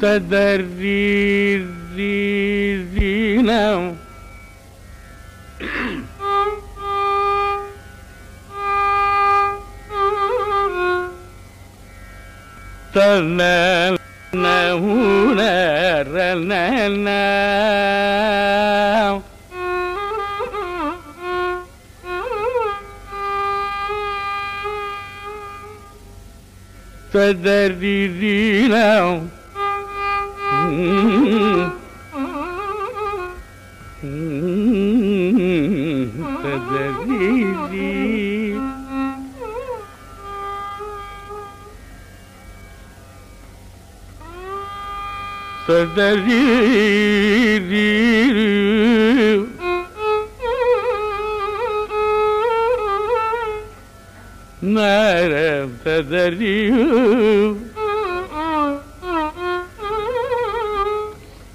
تدري نهونا زينه نهونا Federirilão. Federirilão. Federirilão. تدري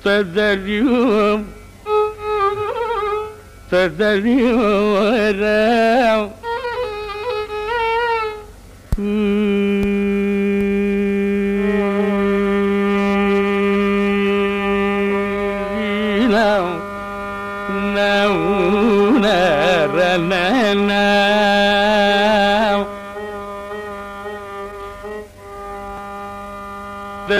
تدريهم تدريهم وراو na na na na re re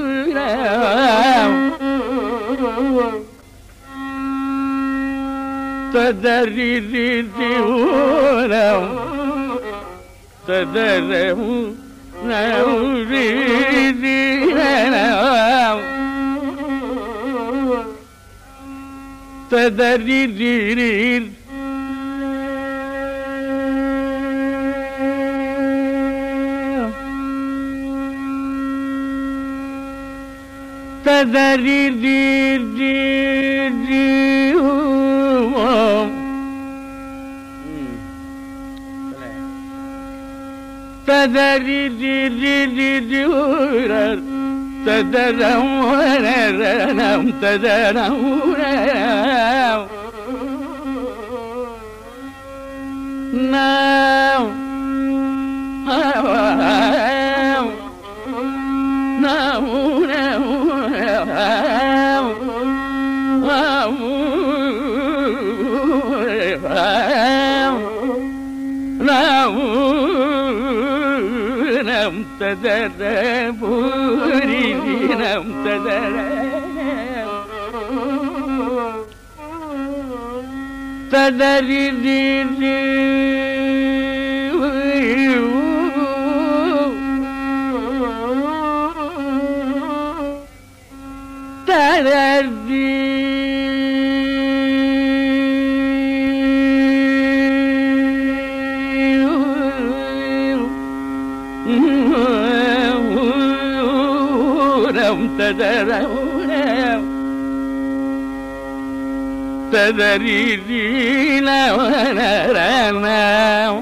Tadari di di di di di irmão. Não. Não, não, não, não. nam tadara puri nam tadara tadari di تدري دينا ونرانا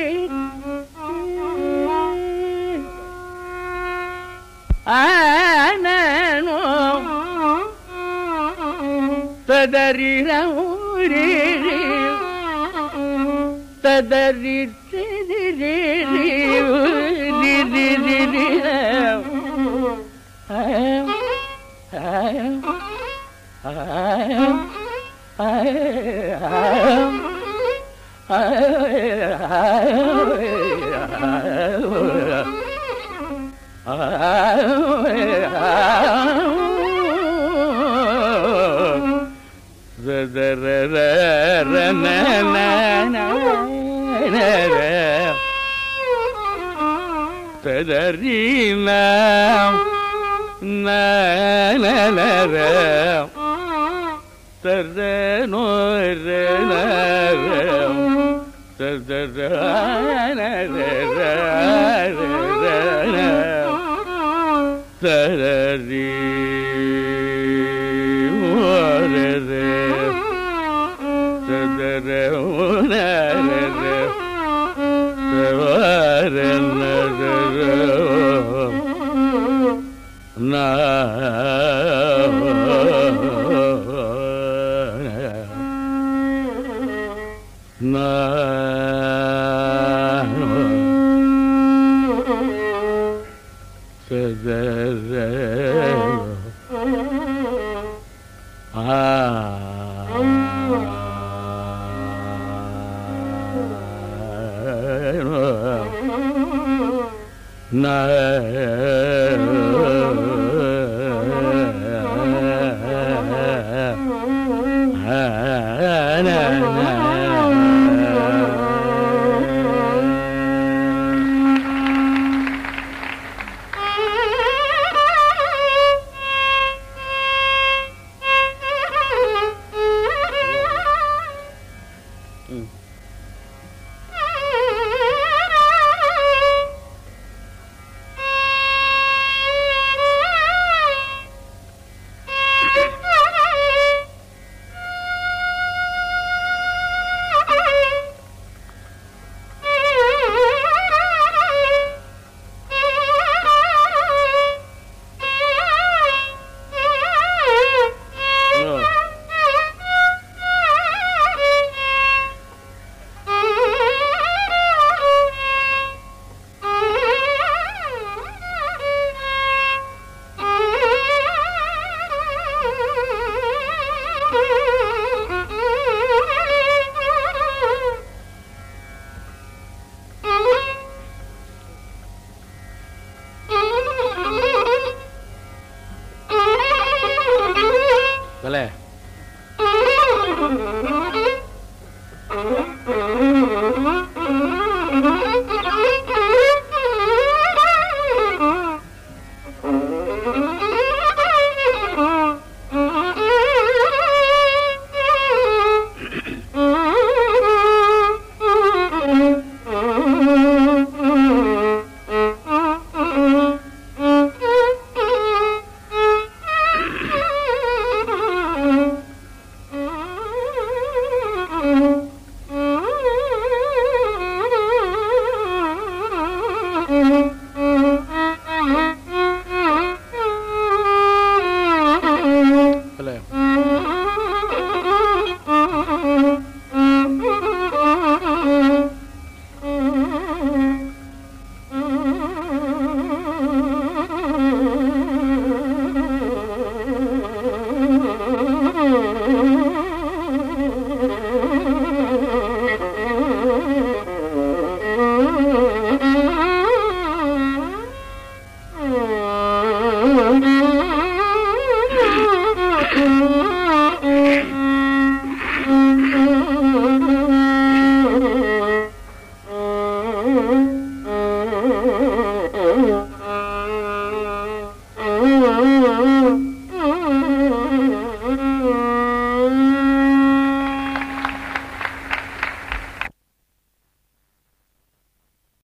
ಆನನು ತದರಿರ ಊರಿ ತದರಿ ಆ பெதறினா தர்தனோ தரரி தர na na